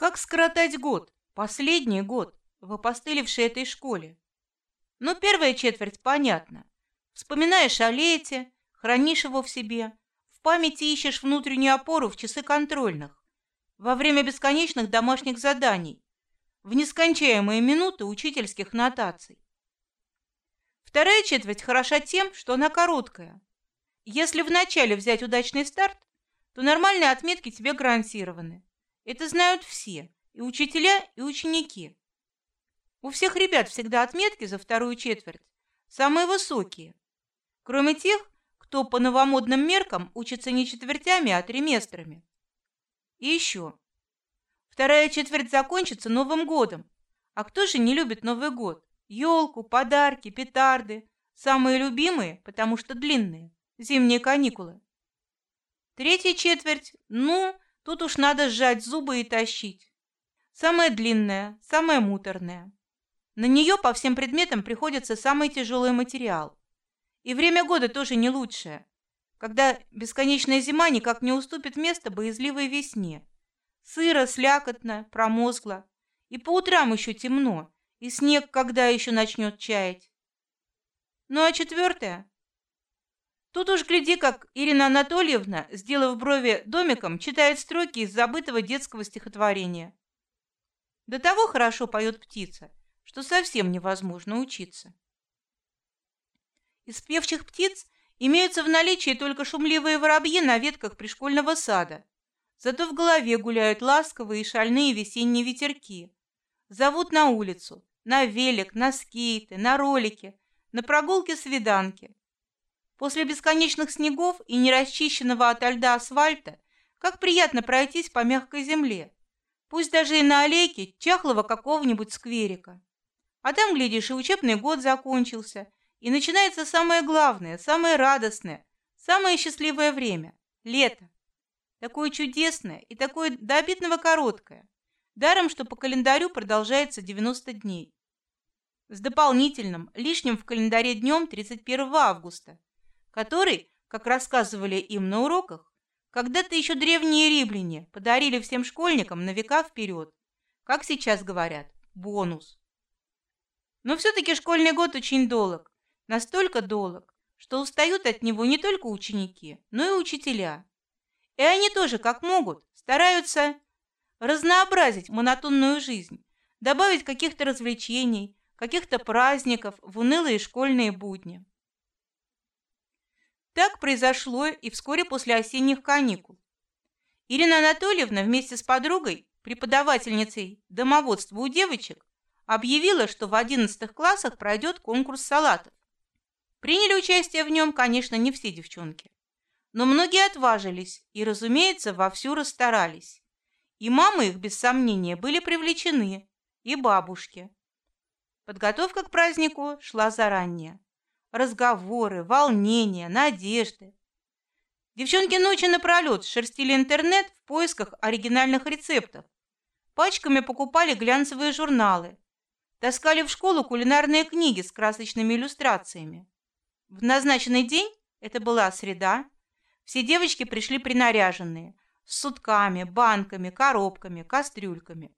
Как скоротать год, последний год, в опостылевшей этой школе? Ну, первая четверть понятно. Вспоминаешь о лете, хранишь его в себе, в памяти ищешь внутреннюю опору в часы контрольных, во время бесконечных домашних заданий, в нескончаемые минуты учительских нотаций. Вторая четверть хороша тем, что она короткая. Если вначале взять удачный старт, то нормальные отметки тебе гарантированы. Это знают все, и учителя, и ученики. У всех ребят всегда отметки за вторую четверть самые высокие, кроме тех, кто по новомодным меркам учится не четвертями, а триместрами. И еще. Вторая четверть закончится Новым годом. А кто же не любит Новый год? Елку, подарки, петарды. Самые любимые, потому что длинные. Зимние каникулы. Третья четверть, ну, тут уж надо сжать зубы и тащить. Самая длинная, самая муторная. На нее по всем предметам приходится самый тяжелый материал. И время года тоже не лучшее, когда бесконечная зима никак не уступит место боязливой весне. Сыро, слякотно, промозгло, и по утрам еще темно, и снег когда еще начнет чаять. Ну а четвертое? Тут уж гляди, как Ирина Анатольевна, сделав брови домиком, читает строки из забытого детского стихотворения. До того хорошо поет птица, что совсем невозможно учиться. Из певчих птиц имеются в наличии только шумливые воробьи на ветках пришкольного сада. Зато в голове гуляют ласковые и шальные весенние ветерки. Зовут на улицу, на велик, на скейты, на ролики, на прогулки-свиданки. После бесконечных снегов и нерасчищенного ото льда асфальта, как приятно пройтись по мягкой земле, пусть даже и на аллейке чахлого какого-нибудь скверика. А там, глядишь, и учебный год закончился, и начинается самое главное, самое радостное, самое счастливое время – лето. Такое чудесное и такое до обидного короткое. Даром, что по календарю продолжается 90 дней. С дополнительным, лишним в календаре днем 31 августа, который, как рассказывали им на уроках, когда-то еще древние римляне подарили всем школьникам на века вперед, как сейчас говорят, бонус. Но все-таки школьный год очень долг, настолько долг, что устают от него не только ученики, но и учителя. И они тоже, как могут, стараются разнообразить монотонную жизнь, добавить каких-то развлечений, каких-то праздников в унылые школьные будни. Так произошло и вскоре после осенних каникул. Ирина Анатольевна вместе с подругой, преподавательницей домоводства у девочек, объявила, что в одиннадцатых классах пройдет конкурс салатов. Приняли участие в нем, конечно, не все девчонки, но многие отважились и, разумеется, вовсю расстарались. И мамы их без сомнения были привлечены, и бабушки. Подготовка к празднику шла заранее. Разговоры, волнения, надежды. Девчонки ночи напролет шерстили интернет в поисках оригинальных рецептов. Пачками покупали глянцевые журналы, таскали в школу кулинарные книги с красочными иллюстрациями. В назначенный день, это была среда, все девочки пришли принаряженные, с сутками, банками, коробками, кастрюльками.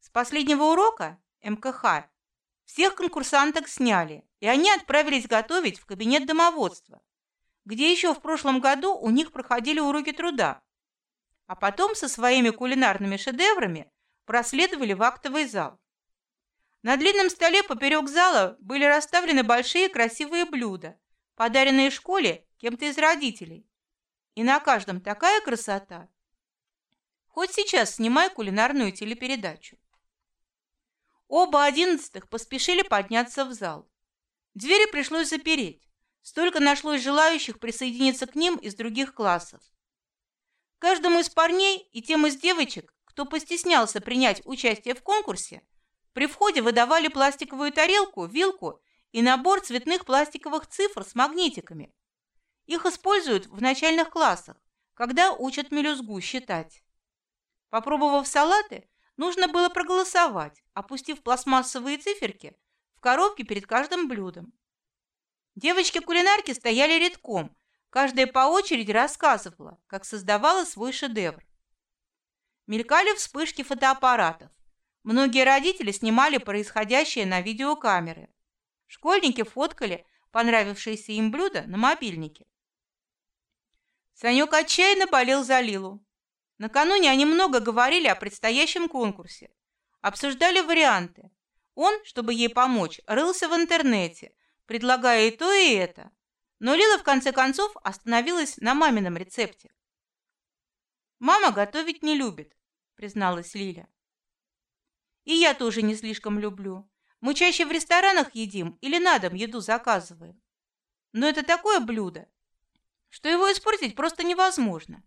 С последнего урока МКХ всех конкурсанток сняли, и они отправились готовить в кабинет домоводства, где еще в прошлом году у них проходили уроки труда. А потом со своими кулинарными шедеврами проследовали в актовый зал. На длинном столе поперек зала были расставлены большие красивые блюда, подаренные школе кем-то из родителей. И на каждом такая красота. Хоть сейчас снимай кулинарную телепередачу. Оба одиннадцатых поспешили подняться в зал. Двери пришлось запереть. Столько нашлось желающих присоединиться к ним из других классов. Каждому из парней и тем из девочек, кто постеснялся принять участие в конкурсе, при входе выдавали пластиковую тарелку, вилку и набор цветных пластиковых цифр с магнитиками. Их используют в начальных классах, когда учат мелюзгу считать. Попробовав салаты, нужно было проголосовать, опустив пластмассовые циферки в коробке перед каждым блюдом. Девочки-кулинарки стояли рядком, каждая по очереди рассказывала, как создавала свой шедевр. Мелькали вспышки фотоаппаратов. Многие родители снимали происходящее на видеокамеры. Школьники фоткали понравившиеся им блюда на мобильнике. Санек отчаянно болел за Лилу. Накануне они много говорили о предстоящем конкурсе, обсуждали варианты. Он, чтобы ей помочь, рылся в интернете, предлагая и то, и это. Но Лила в конце концов остановилась на мамином рецепте. Мама готовить не любит, призналась Лиля. И я тоже не слишком люблю. Мы чаще в ресторанах едим или на дом еду заказываем. Но это такое блюдо, что его испортить просто невозможно.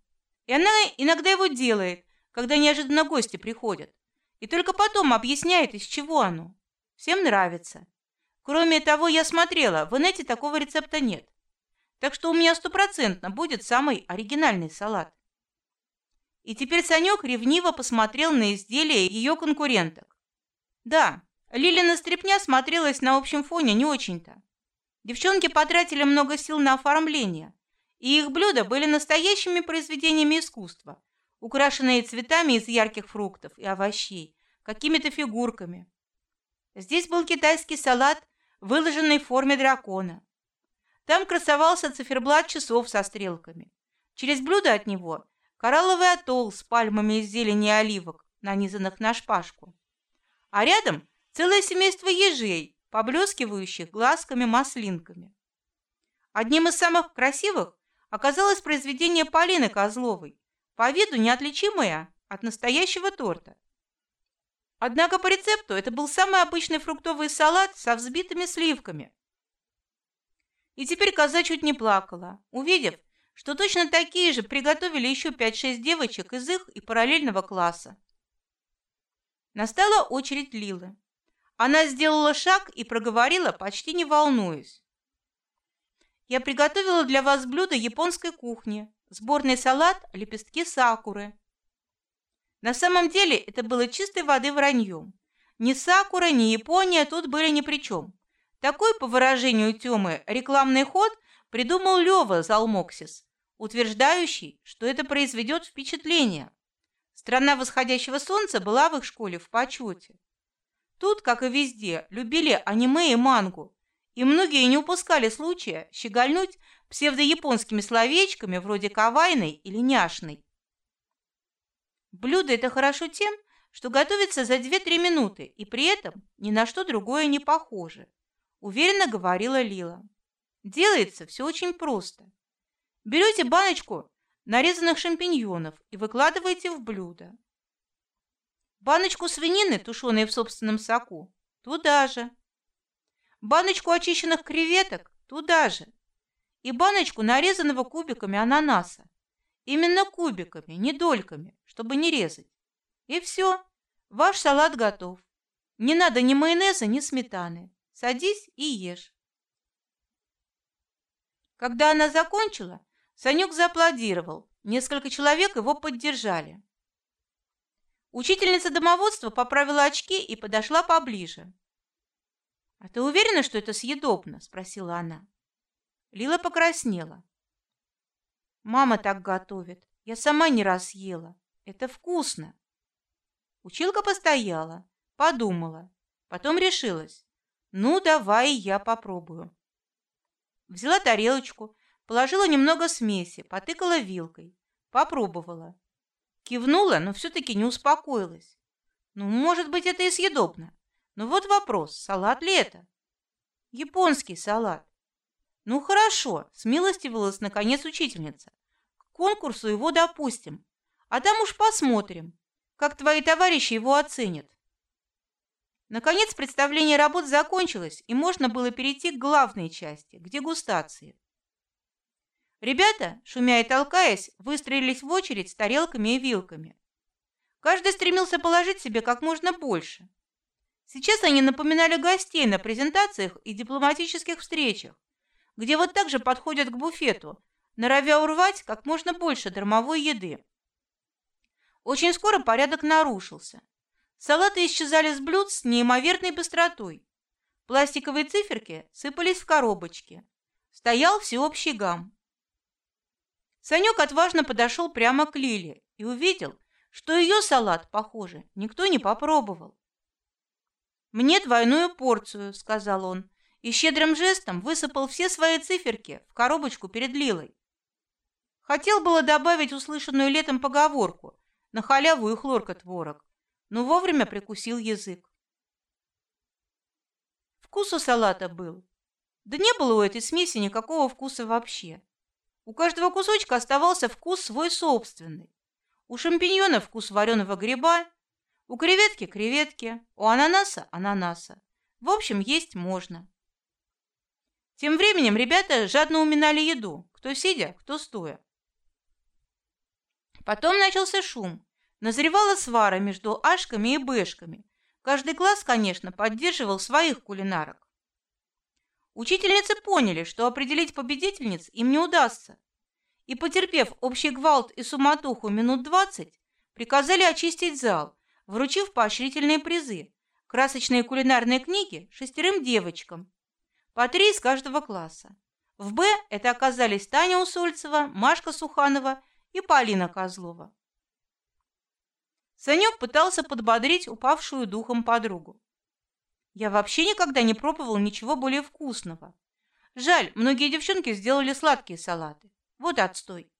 И она иногда его делает, когда неожиданно гости приходят, и только потом объясняет, из чего оно. Всем нравится. Кроме того, я смотрела, в инете такого рецепта нет. Так что у меня стопроцентно будет самый оригинальный салат. И теперь Санек ревниво посмотрел на изделия ее конкуренток. Да, Лилина стряпня смотрелась на общем фоне не очень-то. Девчонки потратили много сил на оформление, и их блюда были настоящими произведениями искусства, украшенные цветами из ярких фруктов и овощей, какими-то фигурками. Здесь был китайский салат, выложенный в форме дракона. Там красовался циферблат часов со стрелками. Через блюдо от него коралловый атолл с пальмами из зелени и оливок, нанизанных на шпажку. А рядом целое семейство ежей, поблескивающих глазками-маслинками. Одним из самых красивых оказалось произведение Полины Козловой, по виду неотличимое от настоящего торта. Однако по рецепту это был самый обычный фруктовый салат со взбитыми сливками. И теперь коза чуть не плакала, увидев, что точно такие же приготовили еще пять-шесть девочек из их и параллельного класса. Настала очередь Лилы. Она сделала шаг и проговорила, почти не волнуясь: я приготовила для вас блюдо японской кухни: сборный салат, лепестки сакуры. На самом деле это было чистой воды вранье. Ни сакура, ни Япония тут были ни при чем. Такой, по выражению Тёмы, рекламный ход придумал Лёва Залмоксис, утверждающий, что это произведет впечатление. Страна восходящего солнца была в их школе в почете. Тут, как и везде, любили аниме и мангу, и многие не упускали случая щегольнуть псевдояпонскими словечками вроде кавайной или няшной. Блюдо это хорошо тем, что готовится за 2-3 минуты и при этом ни на что другое не похоже, уверенно говорила Лила. Делается все очень просто. Берете баночку нарезанных шампиньонов и выкладываете в блюдо. Баночку свинины, тушеной в собственном соку, туда же баночку очищенных креветок туда же и баночку нарезанного кубиками ананаса. Именно кубиками, не дольками, чтобы не резать. И все, ваш салат готов. Не надо ни майонеза, ни сметаны. Садись и ешь. Когда она закончила, Санек зааплодировал. Несколько человек его поддержали. Учительница домоводства поправила очки и подошла поближе. А ты уверена, что это съедобно? спросила она. Лила покраснела. Мама так готовит. Я сама не раз ела. Это вкусно. Училка постояла, подумала, потом решилась. Ну, давай я попробую. Взяла тарелочку, положила немного смеси, потыкала вилкой, попробовала. Кивнула, но все-таки не успокоилась. Ну, может быть, это и съедобно. Но вот вопрос, салат ли это? Японский салат. Ну хорошо, смилостивилась наконец учительница. К конкурсу его допустим, а там уж посмотрим, как твои товарищи его оценят. Наконец представление работ закончилось, и можно было перейти к главной части, к дегустации. Ребята, шумя и толкаясь, выстроились в очередь с тарелками и вилками. Каждый стремился положить себе как можно больше. Сейчас они напоминали гостей на презентациях и дипломатических встречах, где вот так же подходят к буфету, норовя урвать как можно больше дармовой еды. Очень скоро порядок нарушился. Салаты исчезали с блюд с неимоверной быстротой. Пластиковые циферки сыпались в коробочки. Стоял всеобщий гам. Санек отважно подошел прямо к Лиле и увидел, что ее салат, похоже, никто не попробовал. «Мне двойную порцию», — сказал он, и щедрым жестом высыпал все свои циферки в коробочку перед Лилой. Хотел было добавить услышанную летом поговорку «на халяву и хлорка творог», но вовремя прикусил язык. Вкус у салата был. Да не было у этой смеси никакого вкуса вообще. У каждого кусочка оставался вкус свой собственный. У шампиньона вкус вареного гриба, у креветки креветки, у ананаса ананаса. В общем, есть можно. Тем временем ребята жадно уминали еду, кто сидя, кто стоя. Потом начался шум. Назревала свара между ашками и бэшками. Каждый класс, конечно, поддерживал своих кулинарок. Учительницы поняли, что определить победительниц им не удастся, и, потерпев общий гвалт и суматоху минут двадцать, приказали очистить зал, вручив поощрительные призы, красочные кулинарные книги шестерым девочкам, по три из каждого класса. В Б это оказались Таня Усольцева, Машка Суханова и Полина Козлова. Санек пытался подбодрить упавшую духом подругу. Я вообще никогда не пробовал ничего более вкусного. Жаль, многие девчонки сделали сладкие салаты. Вот отстой.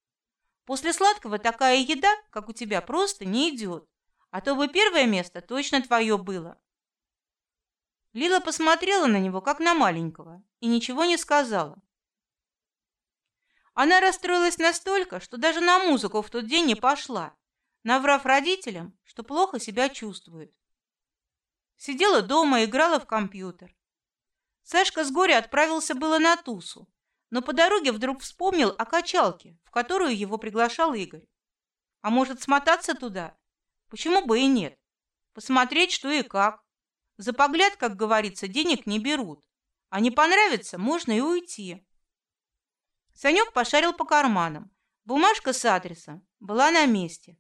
После сладкого такая еда, как у тебя, просто не идет. А то бы первое место точно твое было. Лила посмотрела на него, как на маленького, и ничего не сказала. Она расстроилась настолько, что даже на музыку в тот день не пошла, наврав родителям, что плохо себя чувствует. Сидела дома, играла в компьютер. Сашка с горя отправился было на тусу, но по дороге вдруг вспомнил о качалке, в которую его приглашал Игорь. А может, смотаться туда? Почему бы и нет? Посмотреть, что и как. За погляд, как говорится, денег не берут. А не понравится, можно и уйти. Санек пошарил по карманам. Бумажка с адресом была на месте.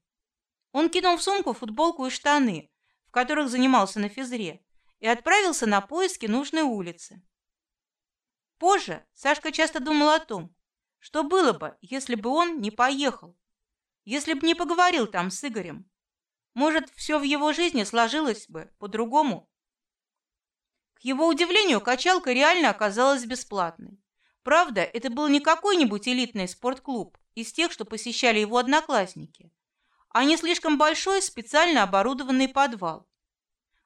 Он кинул в сумку футболку и штаны, в которых занимался на физре, и отправился на поиски нужной улицы. Позже Сашка часто думал о том, что было бы, если бы он не поехал, если бы не поговорил там с Игорем. Может, все в его жизни сложилось бы по-другому. К его удивлению, качалка реально оказалась бесплатной. Правда, это был не какой-нибудь элитный спортклуб из тех, что посещали его одноклассники, а не слишком большой специально оборудованный подвал.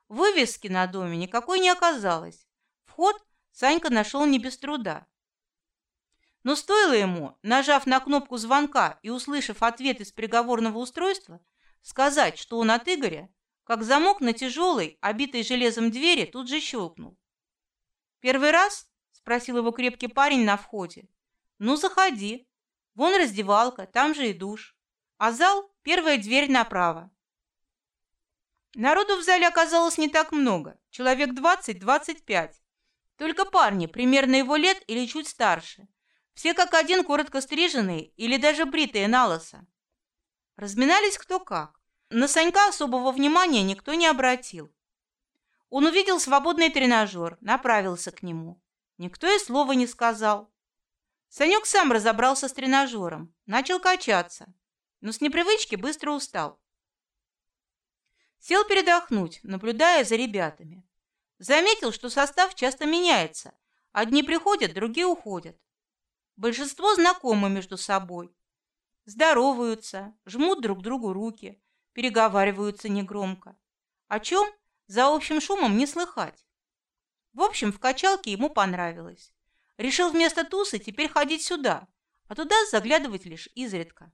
Вывески на доме никакой не оказалось. Вход Санька нашел не без труда. Но стоило ему, нажав на кнопку звонка и услышав ответ из приговорного устройства, сказать, что он от Игоря, как замок на тяжелой, обитой железом двери тут же щелкнул. Первый раз? спросил его крепкий парень на входе. Ну заходи. Вон раздевалка, там же и душ. А зал первая дверь направо. Народу в зале оказалось не так много, человек двадцать-двадцать пять. Только парни, примерно его лет или чуть старше. Все как один коротко стриженные или даже бритые на лысо. Разминались кто как. На Санька особого внимания никто не обратил. Он увидел свободный тренажер, направился к нему. Никто и слова не сказал. Санек сам разобрался с тренажером, начал качаться, но с непривычки быстро устал. Сел передохнуть, наблюдая за ребятами. Заметил, что состав часто меняется. Одни приходят, другие уходят. Большинство знакомы между собой. Здороваются, жмут друг другу руки, переговариваются негромко. О чем за общим шумом не слыхать. В общем, в качалке ему понравилось. Решил вместо тусы теперь ходить сюда, а туда заглядывать лишь изредка.